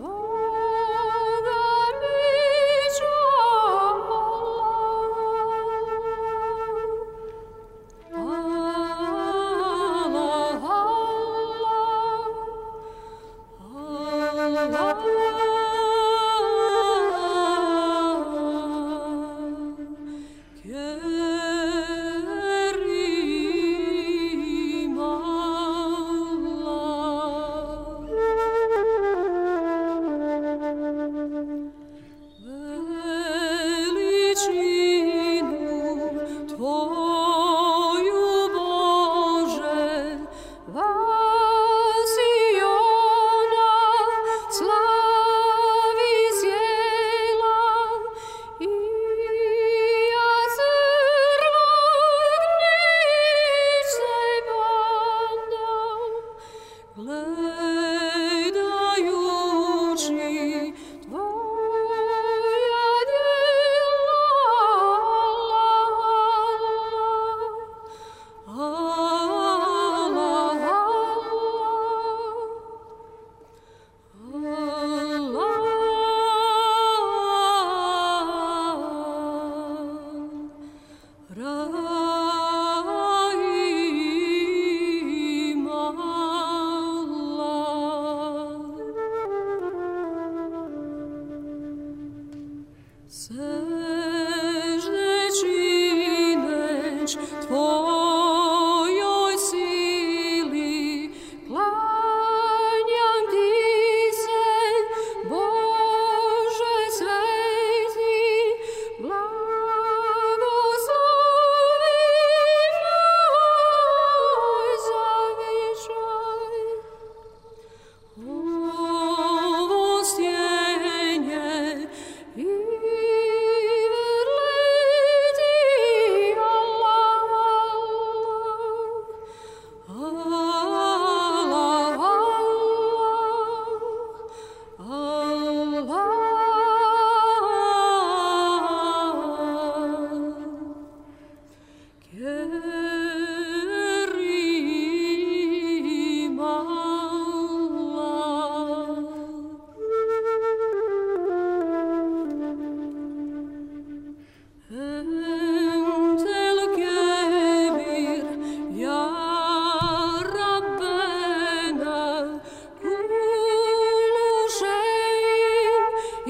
Oh.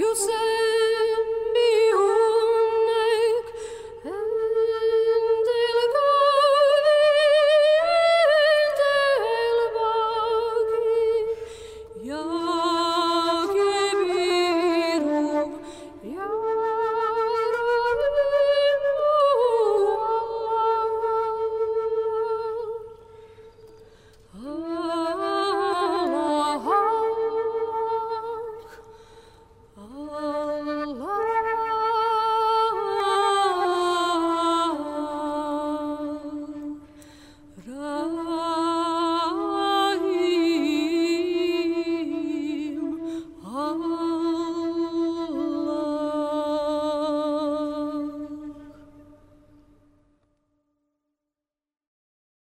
you say